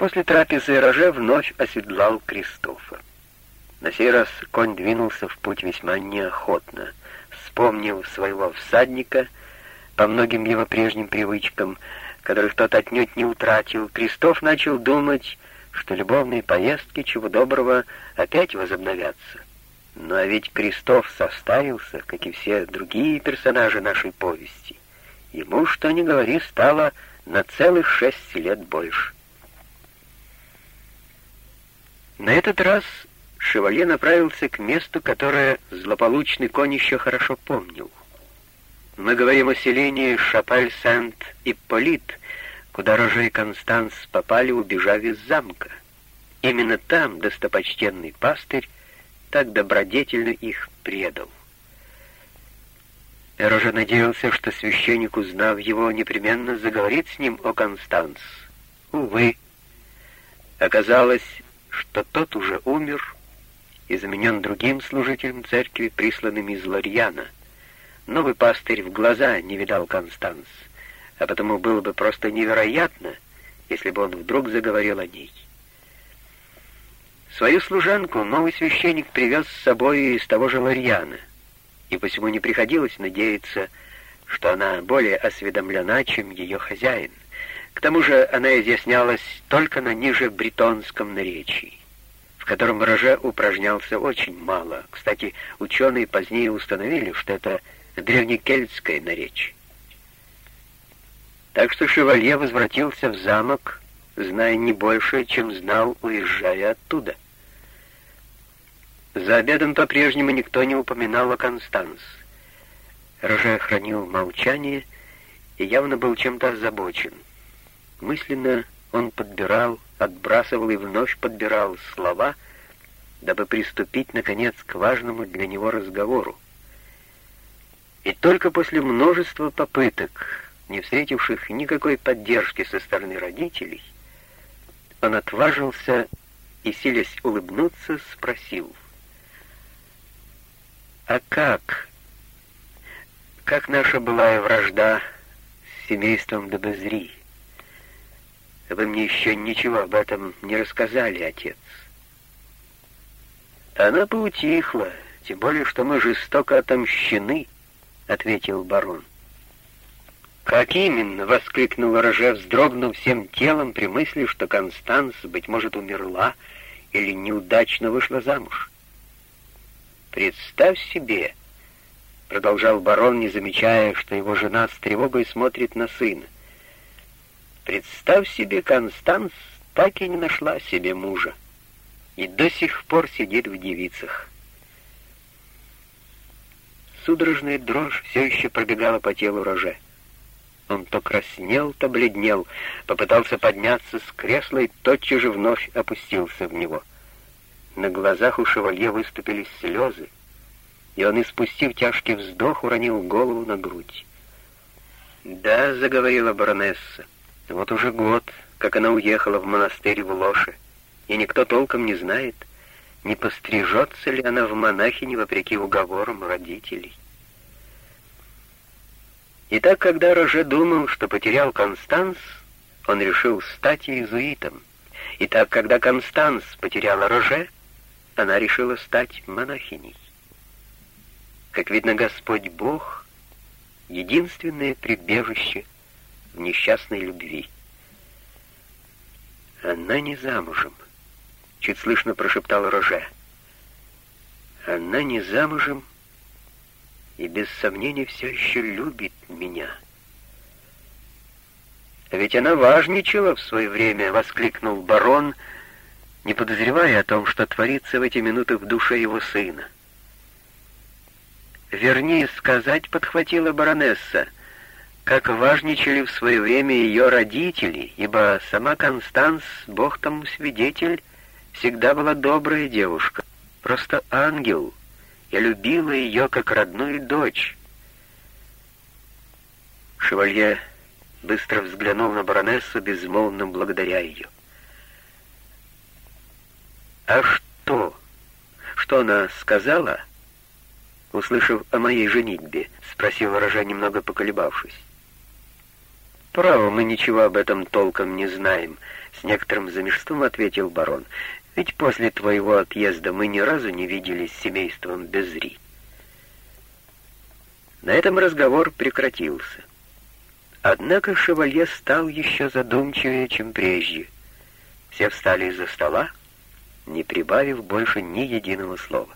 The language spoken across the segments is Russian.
После трапезы Роже вновь оседлал Кристофа. На сей раз конь двинулся в путь весьма неохотно. Вспомнив своего всадника, по многим его прежним привычкам, которых тот отнюдь не утратил, Кристоф начал думать, что любовные поездки, чего доброго, опять возобновятся. Но а ведь Крестов составился, как и все другие персонажи нашей повести. Ему, что ни говори, стало на целых шесть лет больше. На этот раз Шевалье направился к месту, которое злополучный конь еще хорошо помнил. Мы говорим о селении Шапаль-Сент-Ипполит, куда Роже Констанс попали, убежав из замка. Именно там достопочтенный пастырь так добродетельно их предал. Роже надеялся, что священник, узнав его, непременно заговорит с ним о Констанс. Увы, оказалось, что тот уже умер и заменен другим служителем церкви, присланным из Лорьяна. Новый пастырь в глаза не видал Констанс, а потому было бы просто невероятно, если бы он вдруг заговорил о ней. Свою служанку новый священник привез с собой из того же Лорьяна, и посему не приходилось надеяться, что она более осведомлена, чем ее хозяин. К тому же она изъяснялась только на ниже бретонском наречии, в котором Роже упражнялся очень мало. Кстати, ученые позднее установили, что это древнекельтское наречие. Так что шевалье возвратился в замок, зная не больше, чем знал, уезжая оттуда. За обедом по-прежнему никто не упоминал о Констанс. Роже хранил молчание и явно был чем-то озабочен. Мысленно он подбирал, отбрасывал и вновь подбирал слова, дабы приступить, наконец, к важному для него разговору. И только после множества попыток, не встретивших никакой поддержки со стороны родителей, он отважился и, силясь улыбнуться, спросил, «А как? Как наша былая вражда с семейством Добозри?» Вы мне еще ничего об этом не рассказали, отец. Она поутихла, тем более, что мы жестоко отомщены, — ответил барон. «Как именно?» — воскликнул Роже, вздрогнув всем телом при мысли, что Констанс, быть может, умерла или неудачно вышла замуж. «Представь себе!» — продолжал барон, не замечая, что его жена с тревогой смотрит на сына. Представь себе, Констанс так и не нашла себе мужа и до сих пор сидит в девицах. Судорожная дрожь все еще пробегала по телу Роже. Он то краснел, то бледнел, попытался подняться с кресла и тотчас же вновь опустился в него. На глазах у шевалье выступили слезы, и он, испустив тяжкий вздох, уронил голову на грудь. «Да», — заговорила баронесса, — вот уже год, как она уехала в монастырь в Лоше, и никто толком не знает, не пострижется ли она в монахини вопреки уговорам родителей. Итак, когда Роже думал, что потерял Констанс, он решил стать иезуитом. Итак, когда Констанс потеряла Роже, она решила стать монахиней. Как видно, Господь Бог — единственное прибежище — в несчастной любви. «Она не замужем», — чуть слышно прошептал Роже. «Она не замужем и без сомнения все еще любит меня». «А ведь она важничала в свое время», — воскликнул барон, не подозревая о том, что творится в эти минуты в душе его сына. «Вернее сказать», — подхватила баронесса, — как важничали в свое время ее родители, ибо сама Констанс, бог тому свидетель, всегда была добрая девушка, просто ангел. Я любила ее как родную дочь. Шевалье быстро взглянул на баронессу, безмолвно благодаря ее. «А что? Что она сказала?» Услышав о моей женитьбе, спросил Рожа, немного поколебавшись. «Право, мы ничего об этом толком не знаем», С некоторым замешательством ответил барон. «Ведь после твоего отъезда мы ни разу не виделись с семейством Безри». На этом разговор прекратился. Однако шевалье стал еще задумчивее, чем прежде. Все встали из-за стола, не прибавив больше ни единого слова.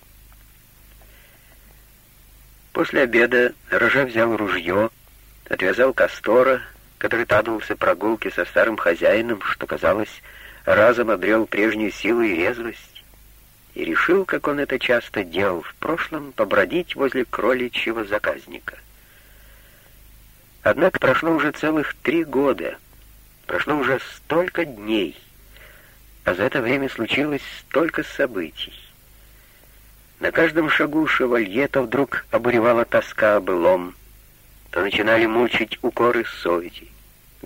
После обеда Рожа взял ружье, отвязал Кастора, который тадался прогулки со старым хозяином, что, казалось, разом обрел прежнюю силу и резвость, и решил, как он это часто делал в прошлом, побродить возле кроличьего заказника. Однако прошло уже целых три года, прошло уже столько дней, а за это время случилось столько событий. На каждом шагу шевалье то вдруг обуревала тоска о былом, то начинали мучить укоры совести.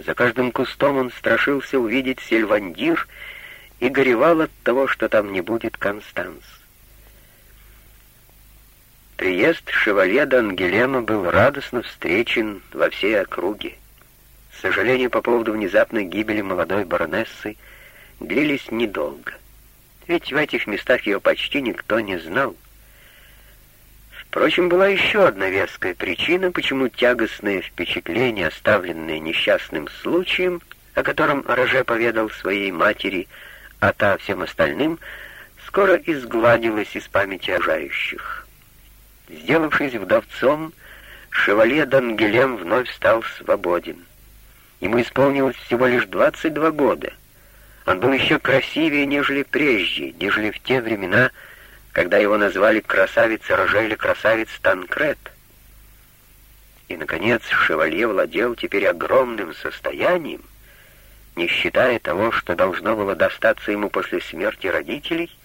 За каждым кустом он страшился увидеть сельвандир и горевал от того, что там не будет Констанс. Приезд шевалье Д'Ангелема был радостно встречен во всей округе. Сожаления по поводу внезапной гибели молодой баронессы длились недолго, ведь в этих местах ее почти никто не знал. Впрочем, была еще одна веская причина, почему тягостные впечатления, оставленные несчастным случаем, о котором Роже поведал своей матери, а та всем остальным, скоро изгладилась из памяти ожающих. Сделавшись вдовцом, шевалье Дангелем вновь стал свободен. Ему исполнилось всего лишь 22 года. Он был еще красивее, нежели прежде, нежели в те времена, когда его назвали красавец Роже или красавец Танкрет. И, наконец, шевалье владел теперь огромным состоянием, не считая того, что должно было достаться ему после смерти родителей —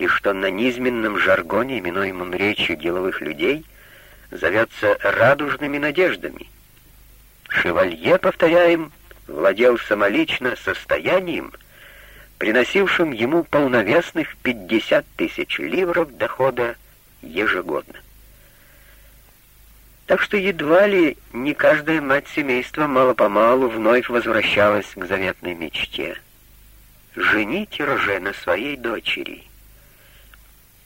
и что на низменном жаргоне, именуемом речью деловых людей, зовется радужными надеждами. Шевалье, повторяем, владел самолично состоянием, приносившим ему полновесных 50 тысяч ливров дохода ежегодно. Так что едва ли не каждая мать семейства мало-помалу вновь возвращалась к заветной мечте. Женить Роже на своей дочери —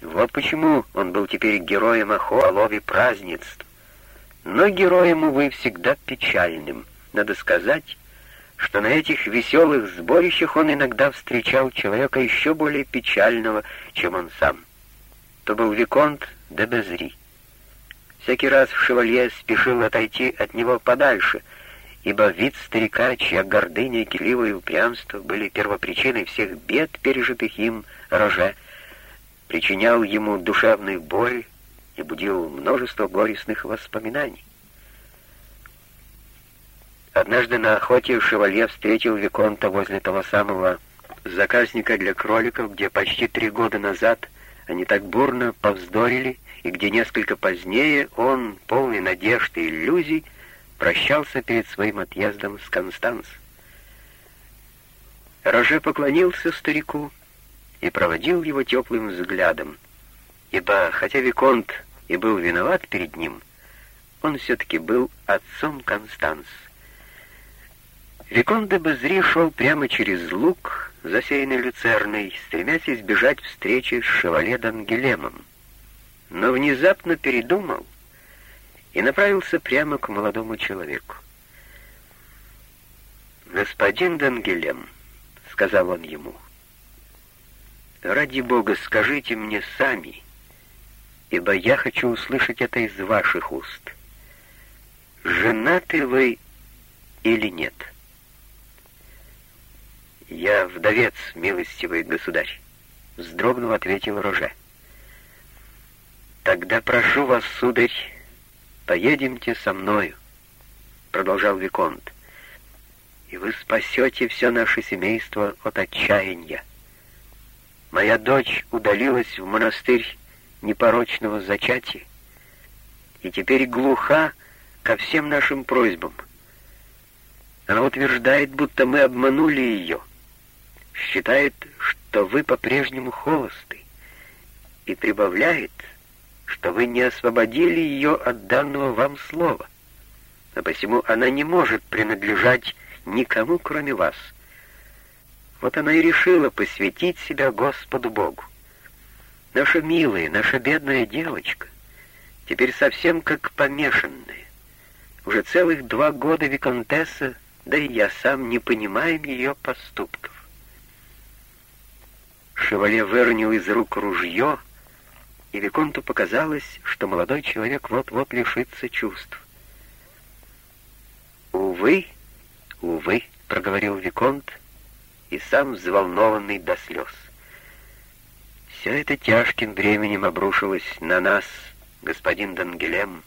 вот почему он был теперь героем охо, лове празднеств. Но героем, увы, всегда печальным. Надо сказать, что на этих веселых сборищах он иногда встречал человека еще более печального, чем он сам. То был Виконт де Безри. Всякий раз шевалье спешил отойти от него подальше, ибо вид старика, чья гордыня, киливое упрямство были первопричиной всех бед, пережитых им, Роже, причинял ему душевную боль и будил множество горестных воспоминаний. Однажды на охоте шевалье встретил Виконта возле того самого заказника для кроликов, где почти три года назад они так бурно повздорили, и где несколько позднее он, полный надежд и иллюзий, прощался перед своим отъездом с Констанс. Роже поклонился старику, и проводил его теплым взглядом, ибо, хотя Виконт и был виноват перед ним, он все-таки был отцом Констанс. Виконт де Безри шел прямо через луг, засеянный люцерной, стремясь избежать встречи с шевале Дангелемом, но внезапно передумал и направился прямо к молодому человеку. «Господин Дангелем», — сказал он ему, — Ради Бога, скажите мне сами, ибо я хочу услышать это из ваших уст. Женаты вы или нет? Я вдовец, милостивый государь, вздрогнув, ответил Роже. Тогда прошу вас, сударь, поедемте со мною, продолжал Виконт, и вы спасете все наше семейство от отчаяния. Моя дочь удалилась в монастырь непорочного зачатия и теперь глуха ко всем нашим просьбам. Она утверждает, будто мы обманули ее, считает, что вы по-прежнему холосты, и прибавляет, что вы не освободили ее от данного вам слова, а посему она не может принадлежать никому, кроме вас — Вот она и решила посвятить себя Господу Богу. Наша милая, наша бедная девочка теперь совсем как помешанная. Уже целых два года Виконтесса, да и я сам, не понимаем ее поступков. Шевале выронил из рук ружье, и Виконту показалось, что молодой человек вот-вот лишится чувств. «Увы, увы», — проговорил Виконт, и сам взволнованный до слез. «Все это тяжким временем обрушилось на нас, господин Дангелем.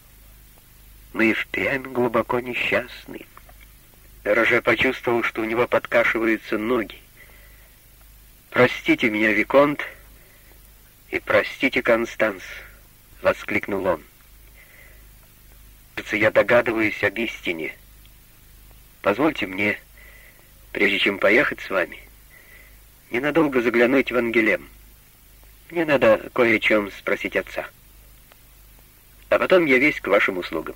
Мы впрямь глубоко несчастны». Роже почувствовал, что у него подкашиваются ноги. «Простите меня, Виконт, и простите, Констанс», — воскликнул он. «Я догадываюсь об истине. Позвольте мне, прежде чем поехать с вами, ненадолго заглянуть в Ангелем. Мне надо кое о чем спросить отца. А потом я весь к вашим услугам.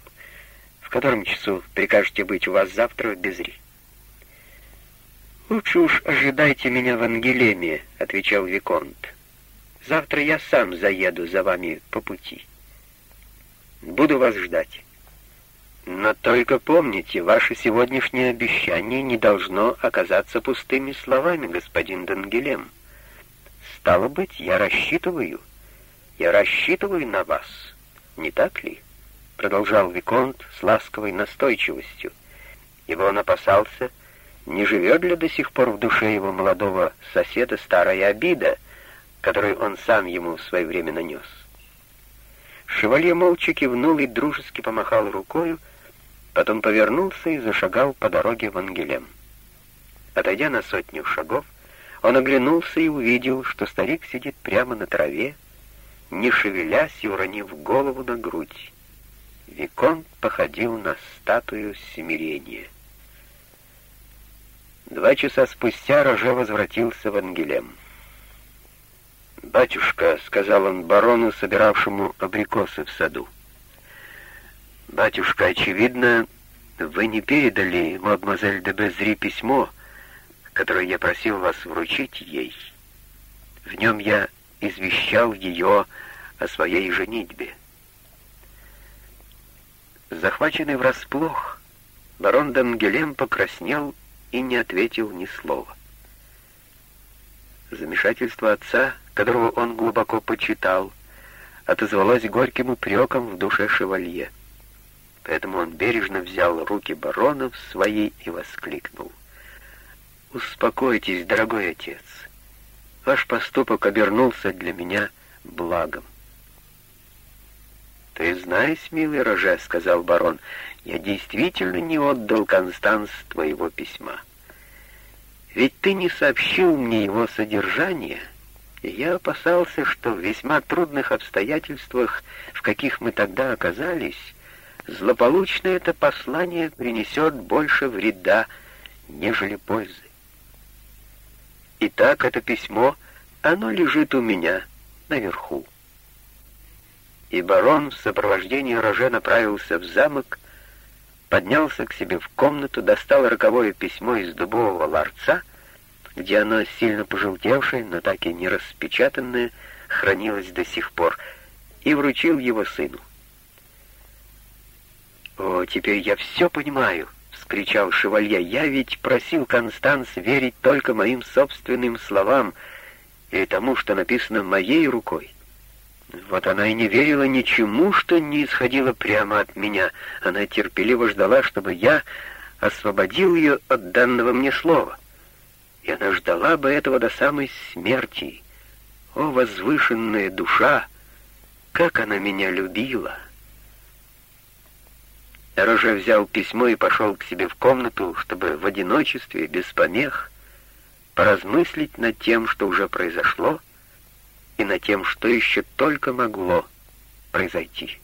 В котором часу прикажете быть у вас завтра в Безри?» «Лучше уж ожидайте меня в Ангелеме», — отвечал Виконт. «Завтра я сам заеду за вами по пути. Буду вас ждать. Но только помните, ваше сегодняшнее обещание не должно оказаться пустыми словами, господин Дангелем. Стало быть, я рассчитываю, я рассчитываю на вас, не так ли?» Продолжал Виконт с ласковой настойчивостью, ибо он опасался, не живет ли до сих пор в душе его молодого соседа старая обида, которую он сам ему в свое время нанес? Шевалье молча кивнул и дружески помахал рукою, потом повернулся и зашагал по дороге в Ангелем. Отойдя на сотню шагов, он оглянулся и увидел, что старик сидит прямо на траве, не шевелясь и уронив голову на грудь. Викон походил на статую смирения. Два часа спустя Роже возвратился в Ангелем. «Батюшка», — сказал он барону, собиравшему абрикосы в саду, — «батюшка, очевидно, вы не передали мадемуазель де Безри письмо, которое я просил вас вручить ей. В нем я извещал ее о своей женитьбе». Захваченный врасплох, барон Дангелем покраснел и не ответил ни слова. Замешательство отца, которого он глубоко почитал, отозвалось горьким упреком в душе шевалье. Поэтому он бережно взял руки барона в свои и воскликнул. «Успокойтесь, дорогой отец. Ваш поступок обернулся для меня благом». «Ты знаешь, милый Роже, — сказал барон, я действительно не отдал Констанс твоего письма. Ведь ты не сообщил мне его содержание, и я опасался, что в весьма трудных обстоятельствах, в каких мы тогда оказались, злополучно это послание принесет больше вреда, нежели пользы. Итак, это письмо, оно лежит у меня наверху. И барон в сопровождении Роже направился в замок, поднялся к себе в комнату, достал роковое письмо из дубового ларца, где оно, сильно пожелтевшее, но так и не распечатанное, хранилось до сих пор, и вручил его сыну. «О, теперь я все понимаю!» — вскричал шевалье. «Я ведь просил Констанс верить только моим собственным словам и тому, что написано моей рукой. Вот она и не верила ничему, что не исходило прямо от меня. Она терпеливо ждала, чтобы я освободил ее от данного мне слова. И она ждала бы этого до самой смерти. О, возвышенная душа! Как она меня любила! Роже взял письмо и пошел к себе в комнату, чтобы в одиночестве, без помех, поразмыслить над тем, что уже произошло, и над тем, что еще только могло произойти.